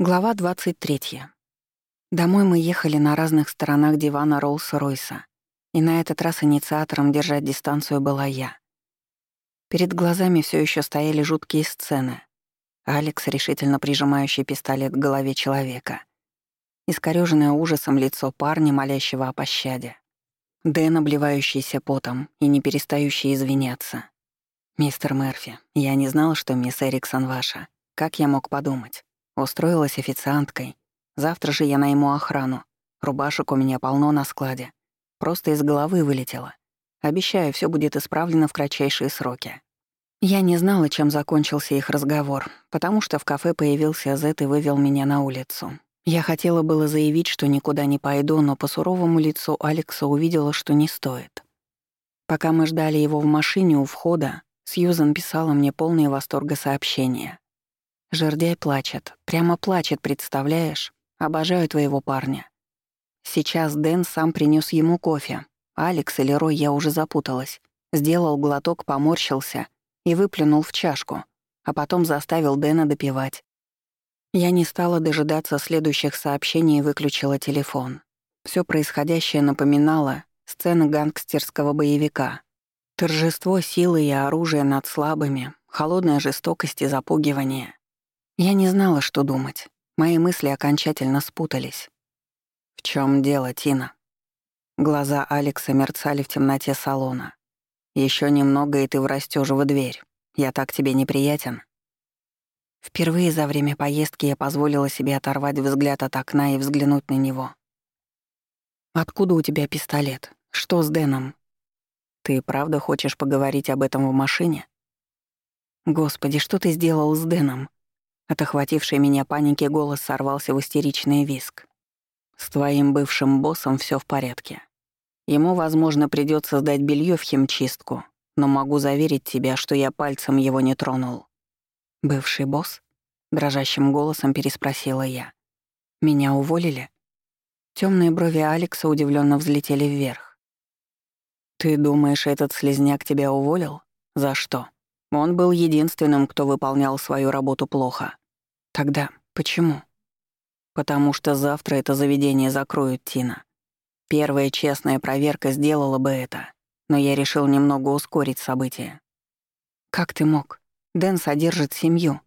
Глава 23. Домой мы ехали на разных сторонах дивана Роллс-Ройса, и на этот раз инициатором держать дистанцию была я. Перед глазами все еще стояли жуткие сцены. Алекс, решительно прижимающий пистолет к голове человека. Искорёженное ужасом лицо парня, молящего о пощаде. Дэн, обливающийся потом и не перестающий извиняться. «Мистер Мерфи, я не знал, что мисс Эриксон ваша. Как я мог подумать?» Устроилась официанткой. Завтра же я найму охрану. Рубашек у меня полно на складе. Просто из головы вылетело. Обещаю, все будет исправлено в кратчайшие сроки. Я не знала, чем закончился их разговор, потому что в кафе появился Зет и вывел меня на улицу. Я хотела было заявить, что никуда не пойду, но по суровому лицу Алекса увидела, что не стоит. Пока мы ждали его в машине у входа, Сьюзан писала мне полные восторга сообщения. Жердяй плачет. Прямо плачет, представляешь? Обожаю твоего парня. Сейчас Дэн сам принес ему кофе. Алекс или Рой, я уже запуталась. Сделал глоток, поморщился и выплюнул в чашку, а потом заставил Дэна допивать. Я не стала дожидаться следующих сообщений и выключила телефон. Все происходящее напоминало сцены гангстерского боевика. Торжество силы и оружия над слабыми, холодная жестокость и запугивание. Я не знала, что думать. Мои мысли окончательно спутались. «В чем дело, Тина?» Глаза Алекса мерцали в темноте салона. Еще немного, и ты врастёшь в дверь. Я так тебе неприятен?» Впервые за время поездки я позволила себе оторвать взгляд от окна и взглянуть на него. «Откуда у тебя пистолет? Что с Дэном?» «Ты правда хочешь поговорить об этом в машине?» «Господи, что ты сделал с Дэном?» От охватившей меня паники голос сорвался в истеричный виск. «С твоим бывшим боссом все в порядке. Ему, возможно, придется сдать белье в химчистку, но могу заверить тебя, что я пальцем его не тронул». «Бывший босс?» — дрожащим голосом переспросила я. «Меня уволили?» Темные брови Алекса удивленно взлетели вверх. «Ты думаешь, этот слезняк тебя уволил? За что?» Он был единственным, кто выполнял свою работу плохо. Тогда почему? Потому что завтра это заведение закроют, Тина. Первая честная проверка сделала бы это, но я решил немного ускорить события. Как ты мог? Дэн содержит семью.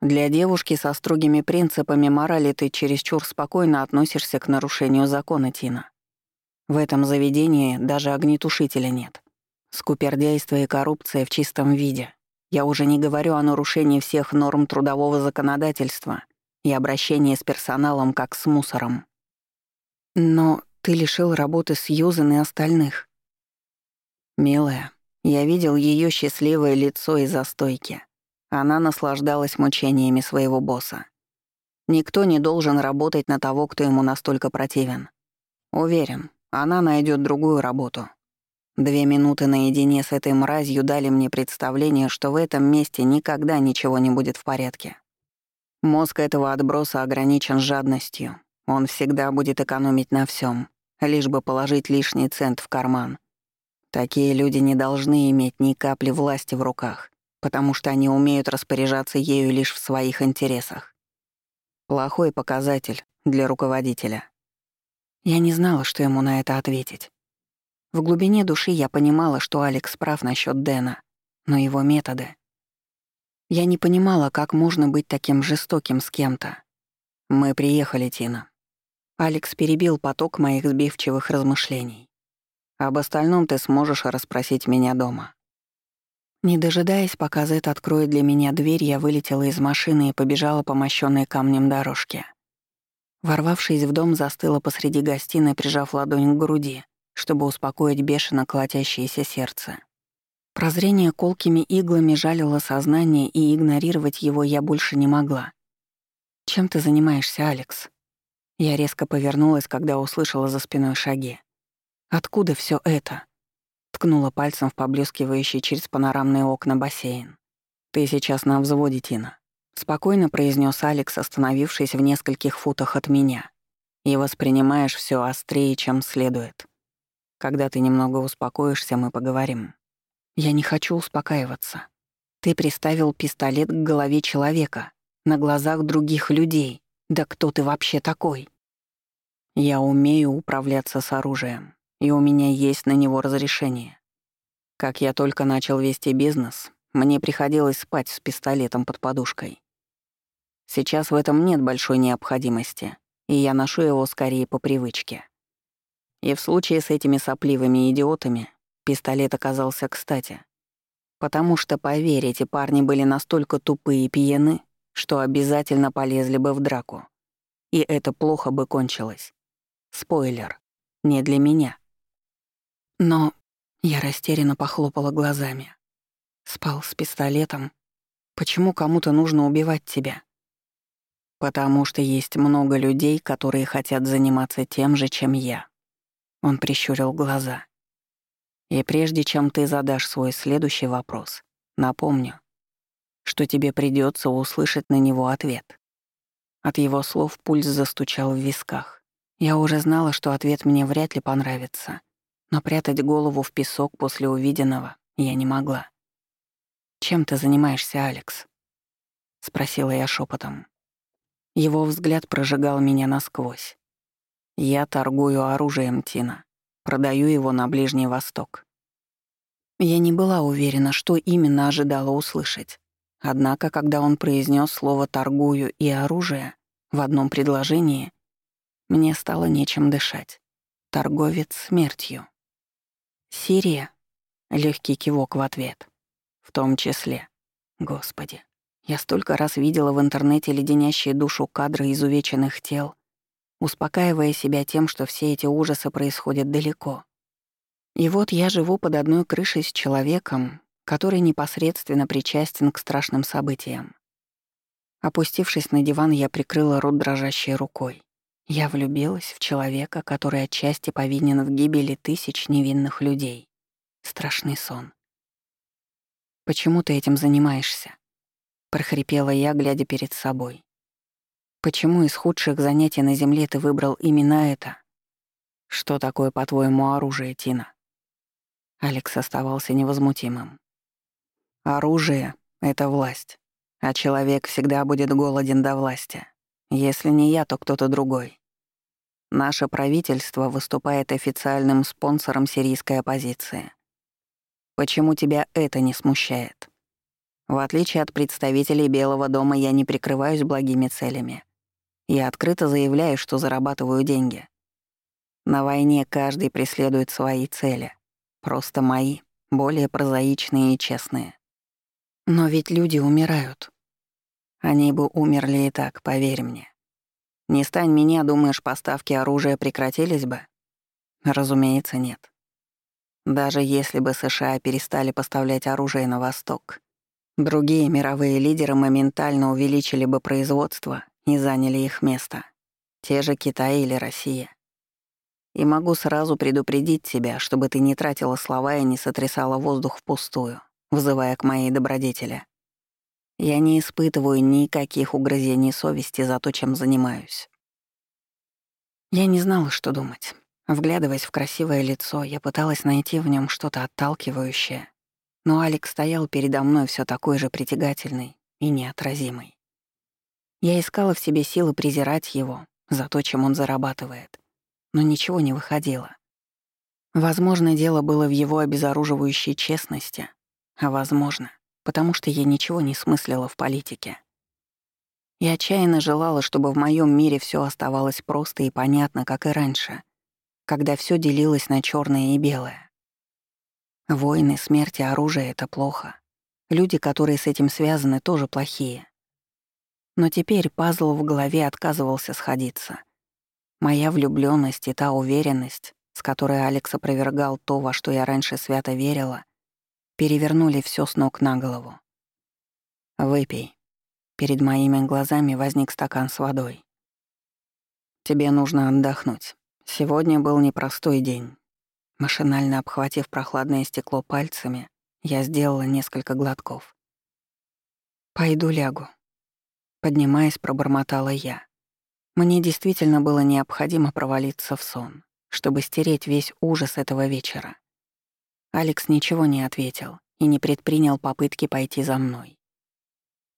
Для девушки со строгими принципами морали ты чересчур спокойно относишься к нарушению закона, Тина. В этом заведении даже огнетушителя нет. Скупердяйство и коррупция в чистом виде. Я уже не говорю о нарушении всех норм трудового законодательства и обращении с персоналом как с мусором. Но ты лишил работы Сьюзен и остальных. Милая, я видел ее счастливое лицо из-за стойки. Она наслаждалась мучениями своего босса. Никто не должен работать на того, кто ему настолько противен. Уверен, она найдет другую работу, Две минуты наедине с этой мразью дали мне представление, что в этом месте никогда ничего не будет в порядке. Мозг этого отброса ограничен жадностью. Он всегда будет экономить на всем, лишь бы положить лишний цент в карман. Такие люди не должны иметь ни капли власти в руках, потому что они умеют распоряжаться ею лишь в своих интересах. Плохой показатель для руководителя. Я не знала, что ему на это ответить. В глубине души я понимала, что Алекс прав насчет Дэна, но его методы... Я не понимала, как можно быть таким жестоким с кем-то. Мы приехали, Тина. Алекс перебил поток моих сбивчивых размышлений. Об остальном ты сможешь расспросить меня дома. Не дожидаясь, пока Зет откроет для меня дверь, я вылетела из машины и побежала по мощенной камнем дорожке. Ворвавшись в дом, застыла посреди гостиной, прижав ладонь к груди чтобы успокоить бешено колотящееся сердце. Прозрение колкими иглами жалило сознание, и игнорировать его я больше не могла. «Чем ты занимаешься, Алекс?» Я резко повернулась, когда услышала за спиной шаги. «Откуда все это?» Ткнула пальцем в поблескивающий через панорамные окна бассейн. «Ты сейчас на взводе, Тина», — спокойно произнес Алекс, остановившись в нескольких футах от меня. «И воспринимаешь все острее, чем следует». Когда ты немного успокоишься, мы поговорим. Я не хочу успокаиваться. Ты приставил пистолет к голове человека, на глазах других людей. Да кто ты вообще такой? Я умею управляться с оружием, и у меня есть на него разрешение. Как я только начал вести бизнес, мне приходилось спать с пистолетом под подушкой. Сейчас в этом нет большой необходимости, и я ношу его скорее по привычке. И в случае с этими сопливыми идиотами пистолет оказался кстати. Потому что, поверь, эти парни были настолько тупые и пьяны, что обязательно полезли бы в драку. И это плохо бы кончилось. Спойлер. Не для меня. Но я растерянно похлопала глазами. Спал с пистолетом. Почему кому-то нужно убивать тебя? Потому что есть много людей, которые хотят заниматься тем же, чем я. Он прищурил глаза. И прежде чем ты задашь свой следующий вопрос, напомню, что тебе придется услышать на него ответ. От его слов пульс застучал в висках. Я уже знала, что ответ мне вряд ли понравится, но прятать голову в песок после увиденного я не могла. «Чем ты занимаешься, Алекс?» — спросила я шепотом. Его взгляд прожигал меня насквозь. «Я торгую оружием, Тина. Продаю его на Ближний Восток». Я не была уверена, что именно ожидала услышать. Однако, когда он произнес слово «торгую» и «оружие» в одном предложении, мне стало нечем дышать. Торговец смертью. «Сирия?» — легкий кивок в ответ. В том числе. Господи, я столько раз видела в интернете леденящие душу кадры изувеченных тел, успокаивая себя тем, что все эти ужасы происходят далеко. И вот я живу под одной крышей с человеком, который непосредственно причастен к страшным событиям. Опустившись на диван, я прикрыла рот дрожащей рукой. Я влюбилась в человека, который отчасти повинен в гибели тысяч невинных людей. Страшный сон. «Почему ты этим занимаешься?» — прохрипела я, глядя перед собой. «Почему из худших занятий на Земле ты выбрал именно это? Что такое, по-твоему, оружие, Тина?» Алекс оставался невозмутимым. «Оружие — это власть, а человек всегда будет голоден до власти. Если не я, то кто-то другой. Наше правительство выступает официальным спонсором сирийской оппозиции. Почему тебя это не смущает? В отличие от представителей Белого дома, я не прикрываюсь благими целями. Я открыто заявляю, что зарабатываю деньги. На войне каждый преследует свои цели. Просто мои, более прозаичные и честные. Но ведь люди умирают. Они бы умерли и так, поверь мне. Не стань меня, думаешь, поставки оружия прекратились бы? Разумеется, нет. Даже если бы США перестали поставлять оружие на Восток, другие мировые лидеры моментально увеличили бы производство и заняли их место. Те же Китай или Россия. И могу сразу предупредить тебя, чтобы ты не тратила слова и не сотрясала воздух впустую, вызывая к моей добродетели. Я не испытываю никаких угрызений совести за то, чем занимаюсь. Я не знала, что думать. Вглядываясь в красивое лицо, я пыталась найти в нем что-то отталкивающее, но Алекс стоял передо мной все такой же притягательный и неотразимый. Я искала в себе силы презирать его за то, чем он зарабатывает, но ничего не выходило. Возможно, дело было в его обезоруживающей честности, а возможно, потому что я ничего не смыслила в политике. Я отчаянно желала, чтобы в моем мире все оставалось просто и понятно, как и раньше — когда все делилось на черное и белое. Войны, смерти, оружие — это плохо. Люди, которые с этим связаны, тоже плохие. Но теперь пазл в голове отказывался сходиться. Моя влюбленность и та уверенность, с которой Алекс опровергал то, во что я раньше свято верила, перевернули все с ног на голову. «Выпей». Перед моими глазами возник стакан с водой. «Тебе нужно отдохнуть. Сегодня был непростой день. Машинально обхватив прохладное стекло пальцами, я сделала несколько глотков. «Пойду лягу». Поднимаясь, пробормотала я. Мне действительно было необходимо провалиться в сон, чтобы стереть весь ужас этого вечера. Алекс ничего не ответил и не предпринял попытки пойти за мной.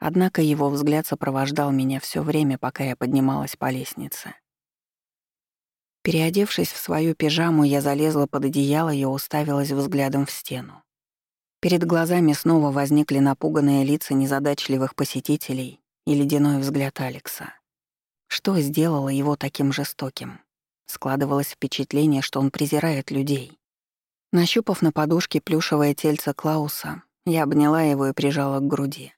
Однако его взгляд сопровождал меня все время, пока я поднималась по лестнице. Переодевшись в свою пижаму, я залезла под одеяло и уставилась взглядом в стену. Перед глазами снова возникли напуганные лица незадачливых посетителей и ледяной взгляд Алекса. Что сделало его таким жестоким? Складывалось впечатление, что он презирает людей. Нащупав на подушке плюшевое тельце Клауса, я обняла его и прижала к груди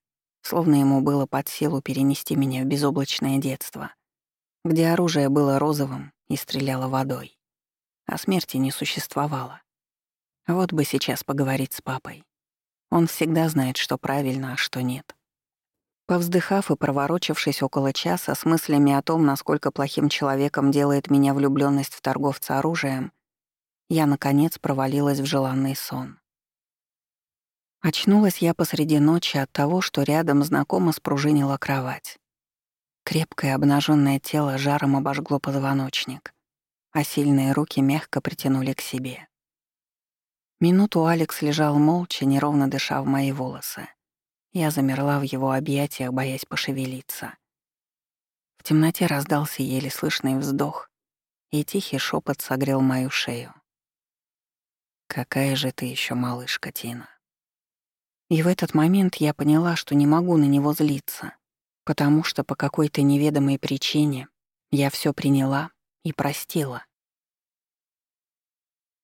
словно ему было под силу перенести меня в безоблачное детство, где оружие было розовым и стреляло водой, а смерти не существовало. Вот бы сейчас поговорить с папой. Он всегда знает, что правильно, а что нет. Повздыхав и проворочившись около часа с мыслями о том, насколько плохим человеком делает меня влюблённость в торговца оружием, я, наконец, провалилась в желанный сон. Очнулась я посреди ночи от того, что рядом знакомо спружинила кровать. Крепкое обнаженное тело жаром обожгло позвоночник, а сильные руки мягко притянули к себе. Минуту Алекс лежал молча, неровно дыша в мои волосы. Я замерла в его объятиях, боясь пошевелиться. В темноте раздался еле слышный вздох, и тихий шепот согрел мою шею. «Какая же ты еще малышка, Тина!» И в этот момент я поняла, что не могу на него злиться, потому что по какой-то неведомой причине я все приняла и простила.